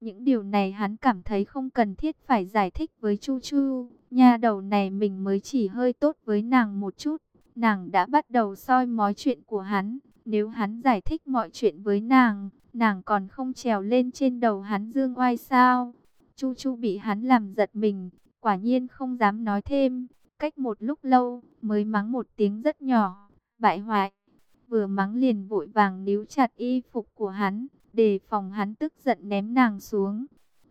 Những điều này hắn cảm thấy không cần thiết phải giải thích với Chu Chu. Nhà đầu này mình mới chỉ hơi tốt với nàng một chút. Nàng đã bắt đầu soi mói chuyện của hắn. Nếu hắn giải thích mọi chuyện với nàng, nàng còn không trèo lên trên đầu hắn dương oai sao. Chu Chu bị hắn làm giật mình, quả nhiên không dám nói thêm. Cách một lúc lâu, mới mắng một tiếng rất nhỏ, bại hoại. Vừa mắng liền vội vàng níu chặt y phục của hắn, đề phòng hắn tức giận ném nàng xuống.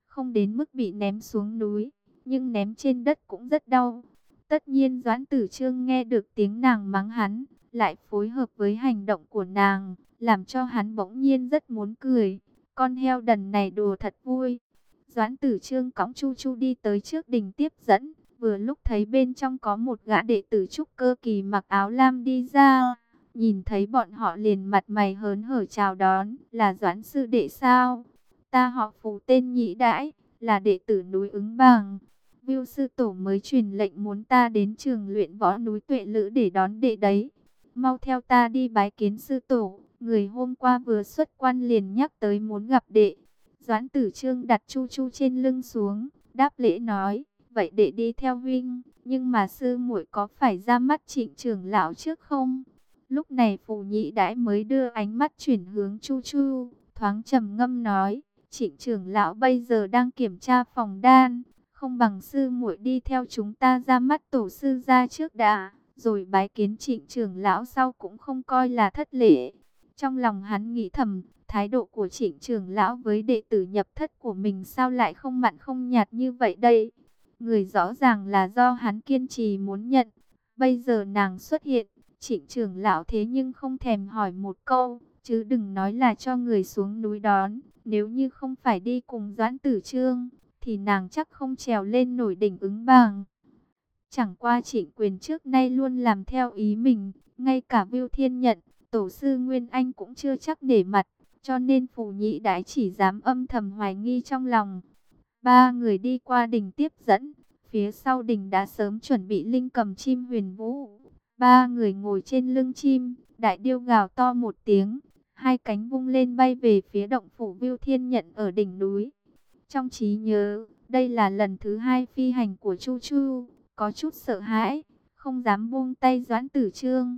Không đến mức bị ném xuống núi, nhưng ném trên đất cũng rất đau. Tất nhiên Doãn Tử Trương nghe được tiếng nàng mắng hắn, lại phối hợp với hành động của nàng, làm cho hắn bỗng nhiên rất muốn cười. Con heo đần này đùa thật vui. Doãn Tử Trương cõng Chu Chu đi tới trước đình tiếp dẫn, vừa lúc thấy bên trong có một gã đệ tử trúc cơ kỳ mặc áo lam đi ra. Nhìn thấy bọn họ liền mặt mày hớn hở chào đón, là Doãn sư đệ sao? Ta họ phù tên nhị đãi, là đệ tử núi ứng bằng. Viu sư tổ mới truyền lệnh muốn ta đến trường luyện võ núi tuệ lữ để đón đệ đấy. Mau theo ta đi bái kiến sư tổ, người hôm qua vừa xuất quan liền nhắc tới muốn gặp đệ. Doãn tử trương đặt chu chu trên lưng xuống, đáp lễ nói, vậy đệ đi theo huynh, nhưng mà sư muội có phải ra mắt trịnh trưởng lão trước không? Lúc này phù nhị đãi mới đưa ánh mắt chuyển hướng chu chu, thoáng trầm ngâm nói, trịnh trưởng lão bây giờ đang kiểm tra phòng đan, không bằng sư muội đi theo chúng ta ra mắt tổ sư ra trước đã, rồi bái kiến trịnh trưởng lão sau cũng không coi là thất lễ. Trong lòng hắn nghĩ thầm, thái độ của trịnh trưởng lão với đệ tử nhập thất của mình sao lại không mặn không nhạt như vậy đây? Người rõ ràng là do hắn kiên trì muốn nhận, bây giờ nàng xuất hiện, trịnh trưởng lão thế nhưng không thèm hỏi một câu, chứ đừng nói là cho người xuống núi đón, nếu như không phải đi cùng doãn tử trương thì nàng chắc không trèo lên nổi đỉnh ứng bằng. Chẳng qua trịnh quyền trước nay luôn làm theo ý mình, ngay cả Viu Thiên nhận, tổ sư Nguyên Anh cũng chưa chắc để mặt, cho nên phù nhị đái chỉ dám âm thầm hoài nghi trong lòng. Ba người đi qua đỉnh tiếp dẫn, phía sau đỉnh đã sớm chuẩn bị linh cầm chim huyền vũ. Ba người ngồi trên lưng chim, đại điêu gào to một tiếng, hai cánh vung lên bay về phía động phủ Viu Thiên nhận ở đỉnh núi. Trong trí nhớ, đây là lần thứ hai phi hành của Chu Chu, có chút sợ hãi, không dám buông tay Doãn Tử Trương.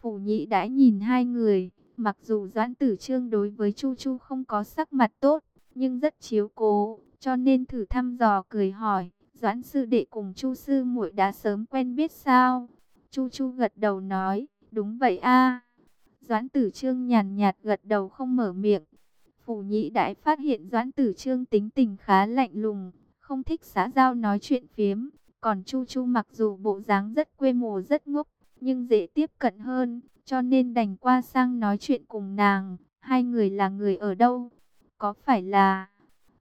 Phủ nhị đã nhìn hai người, mặc dù Doãn Tử Trương đối với Chu Chu không có sắc mặt tốt, nhưng rất chiếu cố, cho nên thử thăm dò cười hỏi, Doãn sư đệ cùng Chu sư muội đã sớm quen biết sao? Chu Chu gật đầu nói, đúng vậy a. Doãn Tử Trương nhàn nhạt gật đầu không mở miệng, Phủ nhị đại phát hiện Doãn Tử Trương tính tình khá lạnh lùng, không thích xã giao nói chuyện phiếm. Còn Chu Chu mặc dù bộ dáng rất quê mùa rất ngốc, nhưng dễ tiếp cận hơn, cho nên đành qua sang nói chuyện cùng nàng. Hai người là người ở đâu? Có phải là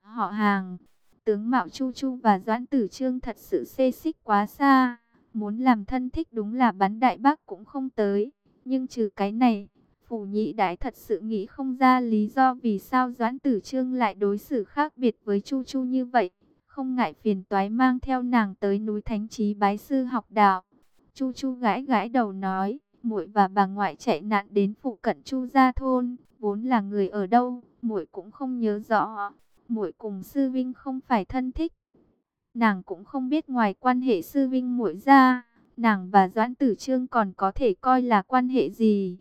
họ hàng? Tướng Mạo Chu Chu và Doãn Tử Trương thật sự xê xích quá xa. Muốn làm thân thích đúng là bắn đại bác cũng không tới. Nhưng trừ cái này, Phủ nhị đại thật sự nghĩ không ra lý do vì sao Doãn Tử Trương lại đối xử khác biệt với Chu Chu như vậy. Không ngại phiền toái mang theo nàng tới núi Thánh Trí bái sư học đạo. Chu Chu gãi gãi đầu nói, muội và bà ngoại chạy nạn đến phụ cận Chu gia thôn, vốn là người ở đâu, muội cũng không nhớ rõ. Muội cùng sư vinh không phải thân thích. Nàng cũng không biết ngoài quan hệ sư vinh muội ra, nàng và Doãn Tử Trương còn có thể coi là quan hệ gì.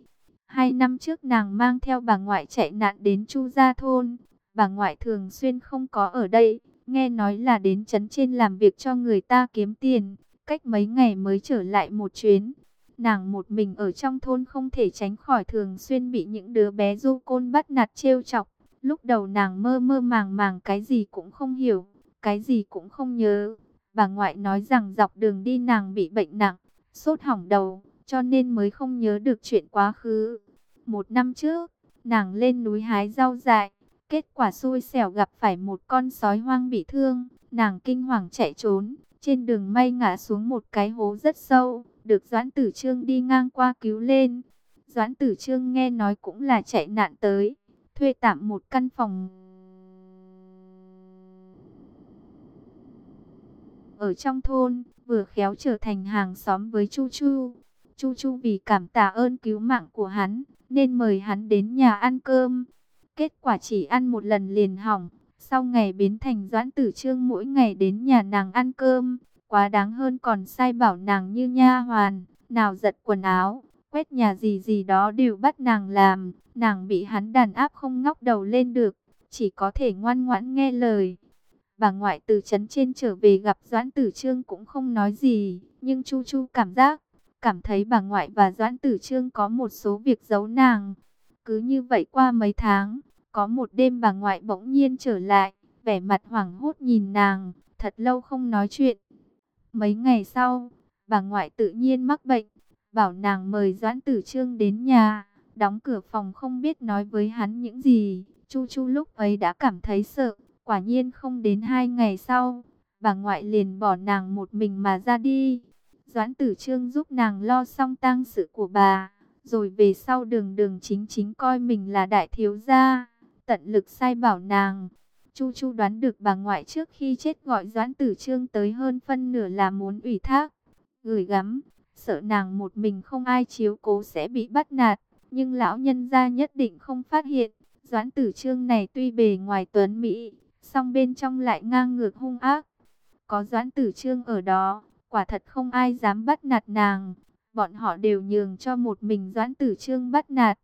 Hai năm trước nàng mang theo bà ngoại chạy nạn đến Chu Gia Thôn. Bà ngoại thường xuyên không có ở đây. Nghe nói là đến trấn trên làm việc cho người ta kiếm tiền. Cách mấy ngày mới trở lại một chuyến. Nàng một mình ở trong thôn không thể tránh khỏi thường xuyên bị những đứa bé du côn bắt nạt trêu chọc. Lúc đầu nàng mơ mơ màng màng cái gì cũng không hiểu, cái gì cũng không nhớ. Bà ngoại nói rằng dọc đường đi nàng bị bệnh nặng, sốt hỏng đầu, cho nên mới không nhớ được chuyện quá khứ. Một năm trước, nàng lên núi hái rau dại, kết quả xui xẻo gặp phải một con sói hoang bị thương, nàng kinh hoàng chạy trốn, trên đường may ngã xuống một cái hố rất sâu, được Doãn Tử Trương đi ngang qua cứu lên. Doãn Tử Trương nghe nói cũng là chạy nạn tới, thuê tạm một căn phòng. Ở trong thôn, vừa khéo trở thành hàng xóm với Chu Chu. Chu Chu vì cảm tạ ơn cứu mạng của hắn, nên mời hắn đến nhà ăn cơm. Kết quả chỉ ăn một lần liền hỏng, Sau ngày biến thành Doãn Tử Trương mỗi ngày đến nhà nàng ăn cơm, quá đáng hơn còn sai bảo nàng như nha hoàn, nào giật quần áo, quét nhà gì gì đó đều bắt nàng làm, nàng bị hắn đàn áp không ngóc đầu lên được, chỉ có thể ngoan ngoãn nghe lời. Bà ngoại từ trấn trên trở về gặp Doãn Tử Trương cũng không nói gì, nhưng Chu Chu cảm giác, cảm thấy bà ngoại và Doãn Tử Trương có một số việc giấu nàng. Cứ như vậy qua mấy tháng, có một đêm bà ngoại bỗng nhiên trở lại, vẻ mặt hoảng hốt nhìn nàng, thật lâu không nói chuyện. Mấy ngày sau, bà ngoại tự nhiên mắc bệnh, bảo nàng mời Doãn Tử Trương đến nhà, đóng cửa phòng không biết nói với hắn những gì. Chu Chu lúc ấy đã cảm thấy sợ, quả nhiên không đến hai ngày sau, bà ngoại liền bỏ nàng một mình mà ra đi. Doãn Tử Trương giúp nàng lo xong tang sự của bà, rồi về sau đường đường chính chính coi mình là đại thiếu gia, tận lực sai bảo nàng. Chu Chu đoán được bà ngoại trước khi chết gọi Doãn Tử Trương tới hơn phân nửa là muốn ủy thác, gửi gắm, sợ nàng một mình không ai chiếu cố sẽ bị bắt nạt, nhưng lão nhân gia nhất định không phát hiện. Doãn Tử Trương này tuy bề ngoài tuấn mỹ, song bên trong lại ngang ngược hung ác. Có Doãn Tử Trương ở đó, quả thật không ai dám bắt nạt nàng. Bọn họ đều nhường cho một mình Doãn Tử Trương bắt nạt.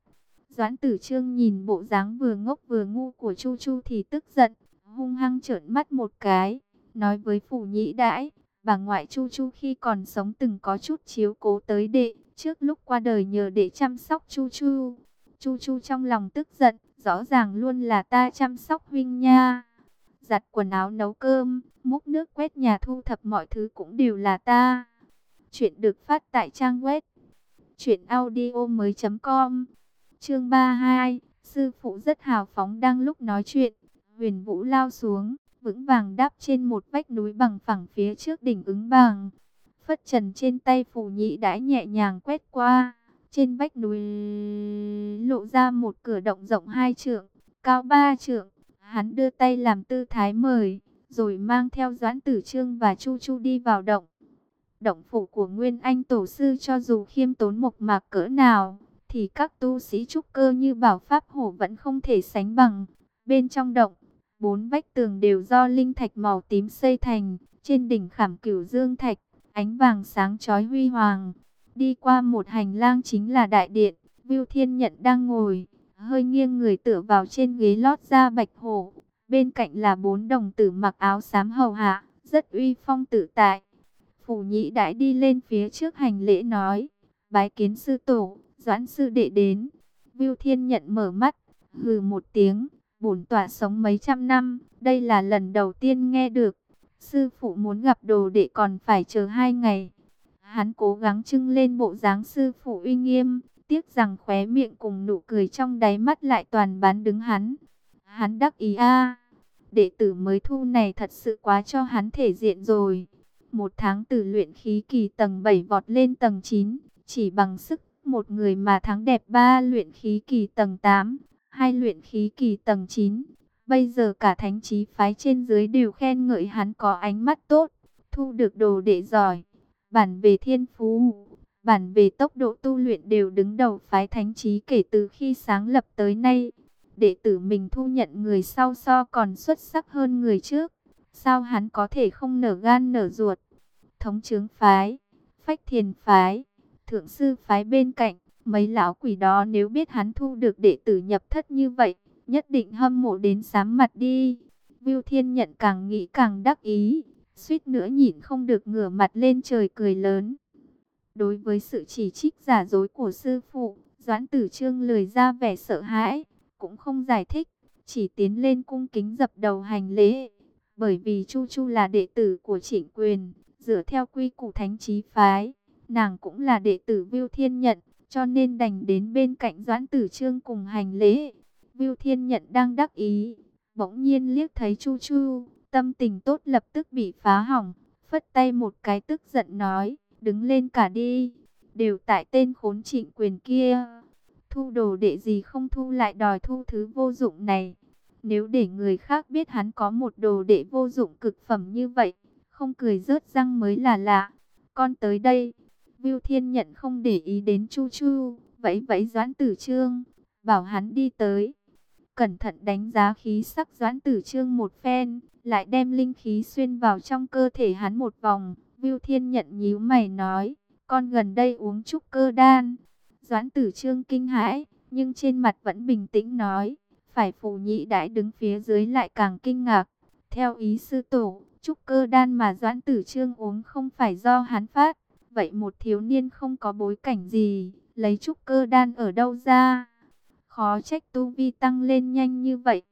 Doãn Tử Trương nhìn bộ dáng vừa ngốc vừa ngu của Chu Chu thì tức giận, hung hăng trợn mắt một cái, nói với phủ nhĩ đãi, bà ngoại Chu Chu khi còn sống từng có chút chiếu cố tới đệ, trước lúc qua đời nhờ đệ chăm sóc Chu Chu. Chu Chu trong lòng tức giận, rõ ràng luôn là ta chăm sóc huynh nha. Giặt quần áo nấu cơm, múc nước quét nhà thu thập mọi thứ cũng đều là ta. Chuyện được phát tại trang web truyệnaudiomoi.com. Chương 32, sư phụ rất hào phóng đang lúc nói chuyện, Huyền Vũ lao xuống, vững vàng đáp trên một vách núi bằng phẳng phía trước đỉnh ứng bằng. Phất trần trên tay phủ nhị đãi nhẹ nhàng quét qua, trên vách núi lộ ra một cửa động rộng hai trượng, cao ba trượng. Hắn đưa tay làm tư thái mời, rồi mang theo Doãn Tử Trương và Chu Chu đi vào động. Động phủ của Nguyên Anh Tổ Sư cho dù khiêm tốn mộc mạc cỡ nào, thì các tu sĩ trúc cơ như bảo Pháp Hổ vẫn không thể sánh bằng. Bên trong động, bốn vách tường đều do linh thạch màu tím xây thành, trên đỉnh khảm cửu dương thạch, ánh vàng sáng chói huy hoàng. Đi qua một hành lang chính là đại điện, Viu Thiên Nhận đang ngồi, hơi nghiêng người tựa vào trên ghế lót da bạch hổ. Bên cạnh là bốn đồng tử mặc áo xám hầu hạ, rất uy phong tự tại. Phủ nhị đại đi lên phía trước hành lễ nói, bái kiến sư tổ, doãn sư đệ đến. Viu Thiên Nhận mở mắt, hừ một tiếng, bổn tọa sống mấy trăm năm, đây là lần đầu tiên nghe được. Sư phụ muốn gặp đồ đệ còn phải chờ hai ngày. Hắn cố gắng trưng lên bộ dáng sư phụ uy nghiêm, tiếc rằng khóe miệng cùng nụ cười trong đáy mắt lại toàn bán đứng hắn. Hắn đắc ý a, đệ tử mới thu này thật sự quá cho hắn thể diện rồi. Một tháng từ luyện khí kỳ tầng 7 vọt lên tầng 9, chỉ bằng sức một người mà thắng đẹp ba luyện khí kỳ tầng 8, hai luyện khí kỳ tầng 9. Bây giờ cả thánh trí phái trên dưới đều khen ngợi hắn có ánh mắt tốt, thu được đồ đệ giỏi. Bản về thiên phú, bản về tốc độ tu luyện đều đứng đầu phái thánh trí kể từ khi sáng lập tới nay. Đệ tử mình thu nhận người sau so còn xuất sắc hơn người trước. Sao hắn có thể không nở gan nở ruột? Thống chướng phái, phách thiền phái, thượng sư phái bên cạnh, mấy lão quỷ đó nếu biết hắn thu được đệ tử nhập thất như vậy, nhất định hâm mộ đến sám mặt đi. Viu Thiên nhận càng nghĩ càng đắc ý, suýt nữa nhịn không được ngửa mặt lên trời cười lớn. Đối với sự chỉ trích giả dối của sư phụ, Doãn Tử Trương lười ra vẻ sợ hãi, cũng không giải thích, chỉ tiến lên cung kính dập đầu hành lễ. Bởi vì Chu Chu là đệ tử của trịnh quyền, dựa theo quy củ thánh trí phái, nàng cũng là đệ tử Viu Thiên Nhận, cho nên đành đến bên cạnh Doãn Tử Trương cùng hành lễ. Viu Thiên Nhận đang đắc ý, bỗng nhiên liếc thấy Chu Chu, tâm tình tốt lập tức bị phá hỏng, phất tay một cái tức giận nói, đứng lên cả đi, đều tại tên khốn trịnh quyền kia. Thu đồ đệ gì không thu lại đòi thu thứ vô dụng này. Nếu để người khác biết hắn có một đồ đệ vô dụng cực phẩm như vậy, không cười rớt răng mới là lạ. Con tới đây, Viu Thiên nhận không để ý đến Chu Chu, vẫy vẫy Doãn Tử Trương, bảo hắn đi tới. cẩn thận đánh giá khí sắc Doãn Tử Trương một phen, lại đem linh khí xuyên vào trong cơ thể hắn một vòng. Viu Thiên nhận nhíu mày nói, con gần đây uống trúc cơ đan. Doãn Tử Trương kinh hãi, nhưng trên mặt vẫn bình tĩnh nói, phải phù nhị đãi đứng phía dưới lại càng kinh ngạc. Theo ý sư tổ, trúc cơ đan mà Doãn Tử Trương uống không phải do hắn phát, vậy một thiếu niên không có bối cảnh gì, lấy trúc cơ đan ở đâu ra? Khó trách tu vi tăng lên nhanh như vậy.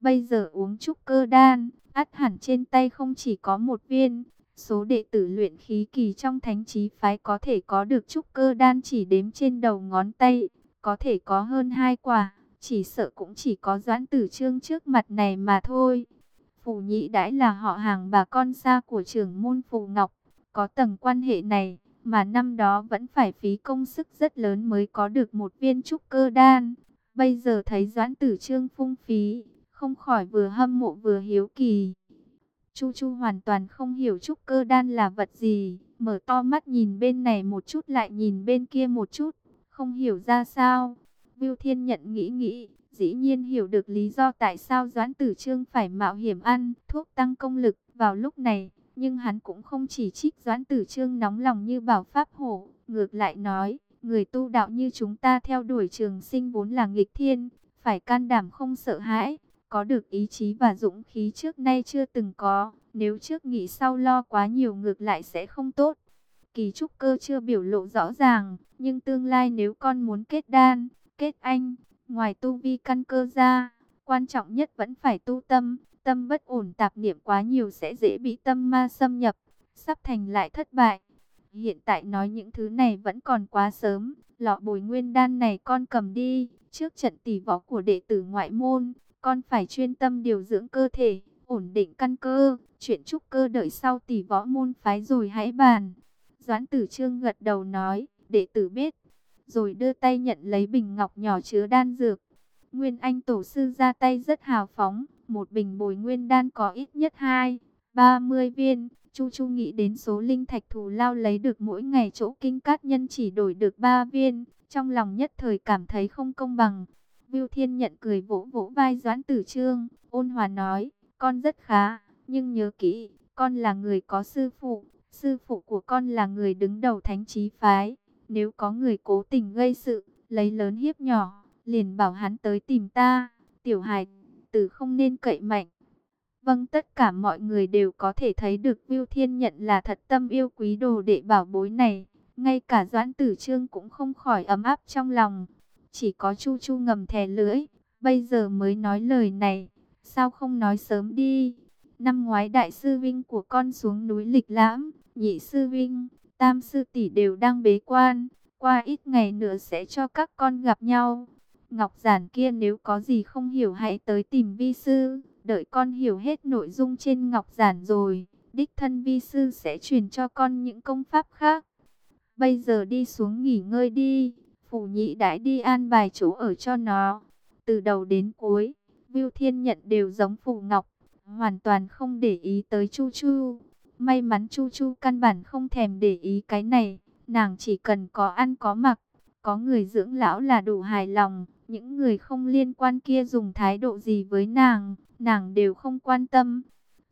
Bây giờ uống trúc cơ đan, át hẳn trên tay không chỉ có một viên. Số đệ tử luyện khí kỳ trong thánh trí phái có thể có được trúc cơ đan chỉ đếm trên đầu ngón tay, có thể có hơn hai quả, chỉ sợ cũng chỉ có doãn tử trương trước mặt này mà thôi. Phù nhị đãi là họ hàng bà con xa của trưởng môn Phù Ngọc, có tầng quan hệ này, mà năm đó vẫn phải phí công sức rất lớn mới có được một viên trúc cơ đan. Bây giờ thấy Doãn Tử Trương phung phí, không khỏi vừa hâm mộ vừa hiếu kỳ. Chu Chu hoàn toàn không hiểu trúc cơ đan là vật gì, mở to mắt nhìn bên này một chút lại nhìn bên kia một chút, không hiểu ra sao. Viu Thiên nhận nghĩ nghĩ, dĩ nhiên hiểu được lý do tại sao Doãn Tử Trương phải mạo hiểm ăn thuốc tăng công lực vào lúc này. Nhưng hắn cũng không chỉ trích Doãn Tử Trương nóng lòng như bảo pháp hổ, ngược lại nói, người tu đạo như chúng ta theo đuổi trường sinh vốn là nghịch thiên, phải can đảm không sợ hãi, có được ý chí và dũng khí trước nay chưa từng có, nếu trước nghĩ sau lo quá nhiều ngược lại sẽ không tốt. Kỳ trúc cơ chưa biểu lộ rõ ràng, nhưng tương lai nếu con muốn kết đan, kết anh, ngoài tu vi căn cơ ra, quan trọng nhất vẫn phải tu tâm, tâm bất ổn tạp niệm quá nhiều sẽ dễ bị tâm ma xâm nhập, sắp thành lại thất bại. Hiện tại nói những thứ này vẫn còn quá sớm, lọ bồi nguyên đan này con cầm đi, trước trận tỷ võ của đệ tử ngoại môn, con phải chuyên tâm điều dưỡng cơ thể, ổn định căn cơ, chuyện trúc cơ đợi sau tỷ võ môn phái rồi hãy bàn. Doãn tử trương gật đầu nói, đệ tử biết, rồi đưa tay nhận lấy bình ngọc nhỏ chứa đan dược. Nguyên Anh tổ sư ra tay rất hào phóng, một bình bồi nguyên đan có ít nhất 2, 30 viên. Chu Chu nghĩ đến số linh thạch thù lao lấy được mỗi ngày chỗ kinh cát nhân chỉ đổi được 3 viên, trong lòng nhất thời cảm thấy không công bằng. Viu Thiên nhận cười vỗ vỗ vai Doãn Tử Trương, ôn hòa nói, con rất khá, nhưng nhớ kỹ, con là người có sư phụ, sư phụ của con là người đứng đầu thánh trí phái. Nếu có người cố tình gây sự, lấy lớn hiếp nhỏ, liền bảo hắn tới tìm ta, tiểu hài tử không nên cậy mạnh. Vâng tất cả mọi người đều có thể thấy được Viu Thiên Nhận là thật tâm yêu quý đồ đệ bảo bối này. Ngay cả Doãn Tử Trương cũng không khỏi ấm áp trong lòng. Chỉ có Chu Chu ngầm thè lưỡi, bây giờ mới nói lời này, sao không nói sớm đi. Năm ngoái đại sư Vinh của con xuống núi lịch lãm, nhị sư Vinh, tam sư tỷ đều đang bế quan, qua ít ngày nữa sẽ cho các con gặp nhau. Ngọc giản kia nếu có gì không hiểu hãy tới tìm vi sư, đợi con hiểu hết nội dung trên ngọc giản rồi, đích thân vi sư sẽ truyền cho con những công pháp khác. Bây giờ đi xuống nghỉ ngơi đi, Phù nhị đãi đi an bài chỗ ở cho nó. Từ đầu đến cuối, Viu Thiên nhận đều giống Phù ngọc, hoàn toàn không để ý tới Chu Chu. May mắn Chu Chu căn bản không thèm để ý cái này, nàng chỉ cần có ăn có mặc, có người dưỡng lão là đủ hài lòng. Những người không liên quan kia dùng thái độ gì với nàng, nàng đều không quan tâm.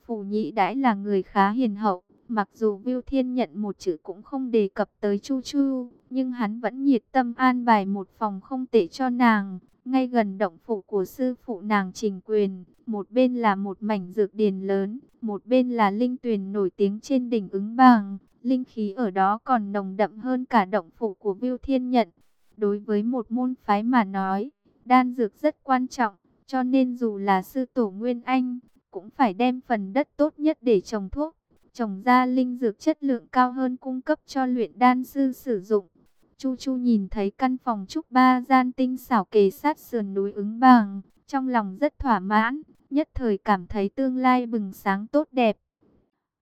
Phù nhị đãi là người khá hiền hậu, mặc dù Viu Thiên nhận một chữ cũng không đề cập tới Chu Chu, nhưng hắn vẫn nhiệt tâm an bài một phòng không tệ cho nàng. Ngay gần động phủ của sư phụ nàng trình quyền, một bên là một mảnh dược điền lớn, một bên là linh tuyền nổi tiếng trên đỉnh ứng bàng. Linh khí ở đó còn nồng đậm hơn cả động phủ của Viu Thiên Nhận. Đối với một môn phái mà nói, đan dược rất quan trọng, cho nên dù là sư tổ Nguyên Anh, cũng phải đem phần đất tốt nhất để trồng thuốc, trồng ra linh dược chất lượng cao hơn cung cấp cho luyện đan sư sử dụng. Chu Chu nhìn thấy căn phòng trúc ba gian tinh xảo kề sát sườn núi ứng bàng, trong lòng rất thỏa mãn, nhất thời cảm thấy tương lai bừng sáng tốt đẹp.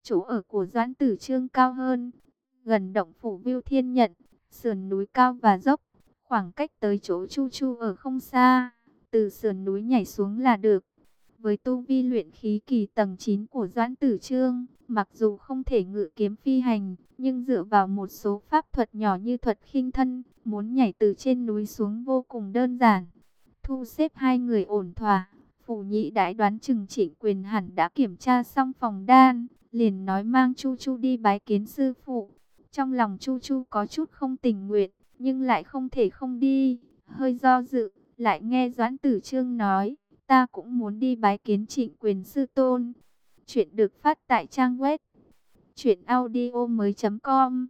Chỗ ở của Doãn Tử Trương cao hơn, gần động phủ Viu Thiên Nhận, sườn núi cao và dốc, Khoảng cách tới chỗ Chu Chu ở không xa, từ sườn núi nhảy xuống là được. Với tu vi luyện khí kỳ tầng 9 của Doãn Tử Trương, mặc dù không thể ngự kiếm phi hành, nhưng dựa vào một số pháp thuật nhỏ như thuật khinh thân, muốn nhảy từ trên núi xuống vô cùng đơn giản. Thu xếp hai người ổn thỏa, phủ nhị đãi đoán chừng trịnh quyền hẳn đã kiểm tra xong phòng đan, liền nói mang Chu Chu đi bái kiến sư phụ. Trong lòng Chu Chu có chút không tình nguyện, nhưng lại không thể không đi, hơi do dự, lại nghe Doãn Tử Trương nói, ta cũng muốn đi bái kiến trịnh quyền sư tôn. Chuyện được phát tại trang web truyệnaudiomoi.com.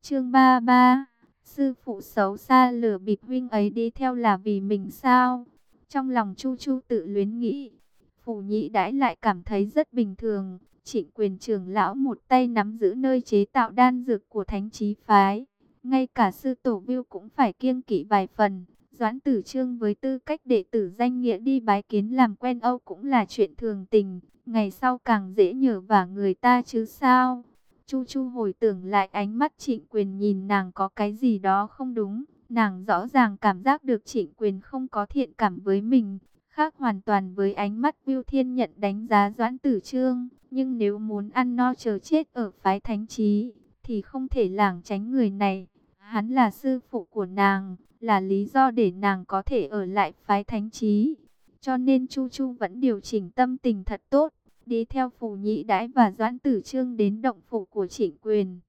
Chương 33. Sư phụ xấu xa lửa bịp huynh ấy đi theo là vì mình sao? Trong lòng Chu Chu tự luyến nghĩ, Phủ Nhị đãi lại cảm thấy rất bình thường, Trịnh quyền trưởng lão một tay nắm giữ nơi chế tạo đan dược của thánh trí phái. Ngay cả sư tổ viêu cũng phải kiêng kỵ vài phần. Doãn tử trương với tư cách đệ tử danh nghĩa đi bái kiến làm quen Âu cũng là chuyện thường tình. Ngày sau càng dễ nhờ vả người ta chứ sao. Chu Chu hồi tưởng lại ánh mắt trịnh quyền nhìn nàng có cái gì đó không đúng. Nàng rõ ràng cảm giác được trịnh quyền không có thiện cảm với mình. Khác hoàn toàn với ánh mắt Viu Thiên nhận đánh giá Doãn Tử Trương. Nhưng nếu muốn ăn no chờ chết ở phái thánh trí, thì không thể lảng tránh người này. Hắn là sư phụ của nàng, là lý do để nàng có thể ở lại phái thánh trí. Cho nên Chu Chu vẫn điều chỉnh tâm tình thật tốt, đi theo phù nhị đãi và doãn tử trương đến động phủ của trịnh quyền.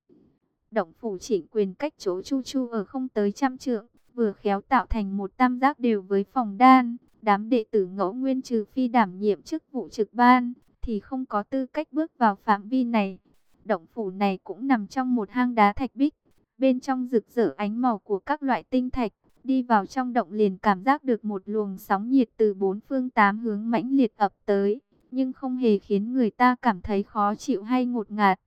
Động phủ trịnh quyền cách chỗ Chu Chu ở không tới trăm trượng, vừa khéo tạo thành một tam giác đều với phòng đan. Đám đệ tử ngẫu nguyên trừ phi đảm nhiệm chức vụ trực ban, thì không có tư cách bước vào phạm vi này. Động phủ này cũng nằm trong một hang đá thạch bích, bên trong rực rỡ ánh màu của các loại tinh thạch. Đi vào trong động liền cảm giác được một luồng sóng nhiệt từ bốn phương tám hướng mãnh liệt ập tới, nhưng không hề khiến người ta cảm thấy khó chịu hay ngột ngạt.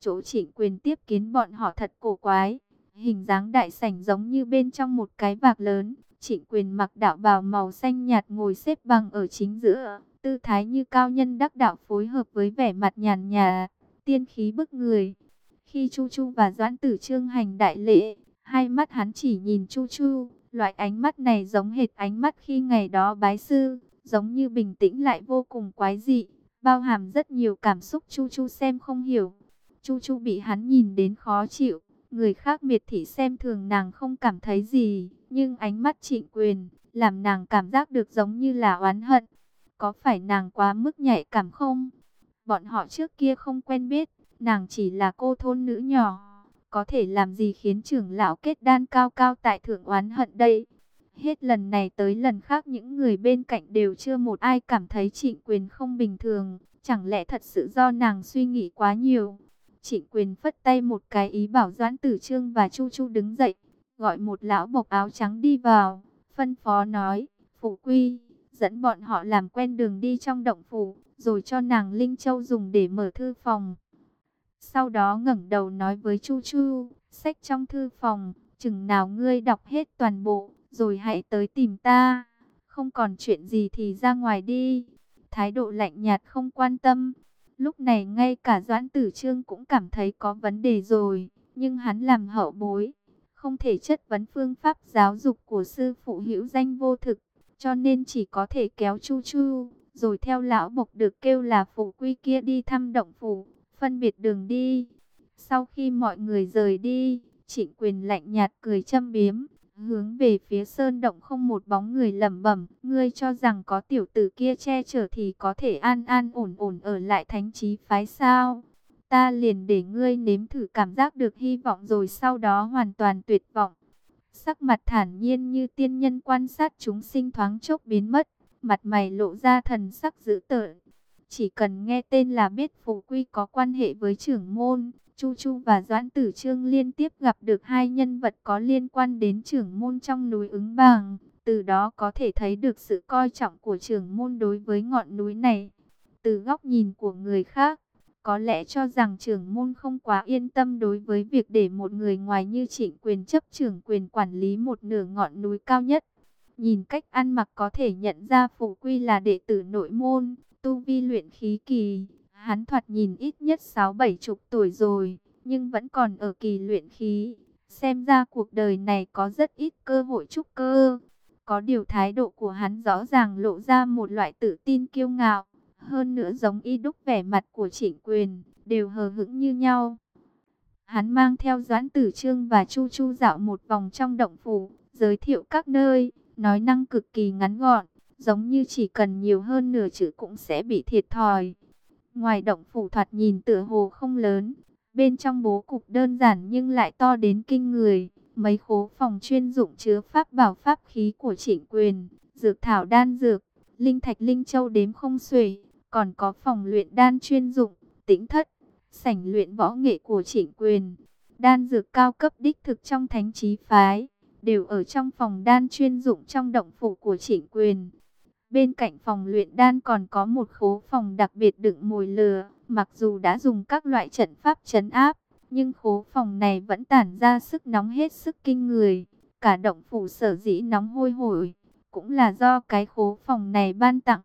Chỗ trịnh quyền tiếp kiến bọn họ thật cổ quái, hình dáng đại sảnh giống như bên trong một cái vạc lớn. Trịnh quyền mặc đạo bào màu xanh nhạt ngồi xếp bằng ở chính giữa, tư thái như cao nhân đắc đạo phối hợp với vẻ mặt nhàn nhà, tiên khí bức người. Khi Chu Chu và Doãn Tử Trương hành đại lễ, hai mắt hắn chỉ nhìn Chu Chu, loại ánh mắt này giống hệt ánh mắt khi ngày đó bái sư, giống như bình tĩnh lại vô cùng quái dị, bao hàm rất nhiều cảm xúc Chu Chu xem không hiểu. Chu Chu bị hắn nhìn đến khó chịu, người khác miệt thị xem thường nàng không cảm thấy gì, nhưng ánh mắt trịnh quyền, làm nàng cảm giác được giống như là oán hận. Có phải nàng quá mức nhạy cảm không? Bọn họ trước kia không quen biết, nàng chỉ là cô thôn nữ nhỏ. Có thể làm gì khiến trưởng lão kết đan cao cao tại thượng oán hận đây? Hết lần này tới lần khác những người bên cạnh đều chưa một ai cảm thấy trịnh quyền không bình thường. Chẳng lẽ thật sự do nàng suy nghĩ quá nhiều? Trịnh quyền phất tay một cái ý bảo Doãn Tử Trương và Chu Chu đứng dậy. Gọi một lão bộc áo trắng đi vào. Phân phó nói, phụ quy, dẫn bọn họ làm quen đường đi trong động phủ, rồi cho nàng Linh Châu dùng để mở thư phòng. Sau đó ngẩng đầu nói với Chu Chu, sách trong thư phòng, chừng nào ngươi đọc hết toàn bộ, rồi hãy tới tìm ta. Không còn chuyện gì thì ra ngoài đi. Thái độ lạnh nhạt không quan tâm. Lúc này ngay cả Doãn Tử Trương cũng cảm thấy có vấn đề rồi, nhưng hắn làm hậu bối, không thể chất vấn phương pháp giáo dục của sư phụ hữu danh vô thực, cho nên chỉ có thể kéo Chu Chu, rồi theo lão bộc được kêu là phụ quy kia đi thăm động phủ, phân biệt đường đi. Sau khi mọi người rời đi, trịnh quyền lạnh nhạt cười châm biếm, hướng về phía sơn động không một bóng người lẩm bẩm, ngươi cho rằng có tiểu tử kia che chở thì có thể an an ổn ổn ở lại thánh trí phái sao? Ta liền để ngươi nếm thử cảm giác được hy vọng rồi sau đó hoàn toàn tuyệt vọng. Sắc mặt thản nhiên như tiên nhân quan sát chúng sinh thoáng chốc biến mất, mặt mày lộ ra thần sắc dữ tợn. Chỉ cần nghe tên là biết Phù Quy có quan hệ với trưởng môn, Chu Chu và Doãn Tử Trương liên tiếp gặp được hai nhân vật có liên quan đến trưởng môn trong núi ứng bàng. Từ đó có thể thấy được sự coi trọng của trưởng môn đối với ngọn núi này. Từ góc nhìn của người khác, có lẽ cho rằng trưởng môn không quá yên tâm đối với việc để một người ngoài như trịnh quyền chấp trưởng quyền quản lý một nửa ngọn núi cao nhất. Nhìn cách ăn mặc có thể nhận ra phụ Quy là đệ tử nội môn, tu vi luyện khí kỳ. Hắn thoạt nhìn ít nhất 6-7 chục tuổi rồi, nhưng vẫn còn ở kỳ luyện khí. Xem ra cuộc đời này có rất ít cơ hội trúc cơ. Có điều thái độ của hắn rõ ràng lộ ra một loại tự tin kiêu ngạo. Hơn nữa giống y đúc vẻ mặt của trịnh quyền, đều hờ hững như nhau. Hắn mang theo Doãn Tử Trương và Chu Chu dạo một vòng trong động phủ, giới thiệu các nơi, nói năng cực kỳ ngắn gọn, giống như chỉ cần nhiều hơn nửa chữ cũng sẽ bị thiệt thòi. Ngoài động phủ thoạt nhìn tựa hồ không lớn, bên trong bố cục đơn giản nhưng lại to đến kinh người. Mấy khố phòng chuyên dụng chứa pháp bảo pháp khí của trịnh quyền, dược thảo đan dược, linh thạch linh châu đếm không xuể, còn có phòng luyện đan chuyên dụng, tĩnh thất, sảnh luyện võ nghệ của trịnh quyền. Đan dược cao cấp đích thực trong thánh trí phái, đều ở trong phòng đan chuyên dụng trong động phủ của trịnh quyền. Bên cạnh phòng luyện đan còn có một khố phòng đặc biệt đựng mồi lửa, mặc dù đã dùng các loại trận pháp chấn áp, nhưng khố phòng này vẫn tản ra sức nóng hết sức kinh người. Cả động phủ sở dĩ nóng hôi hổi, cũng là do cái khố phòng này ban tặng.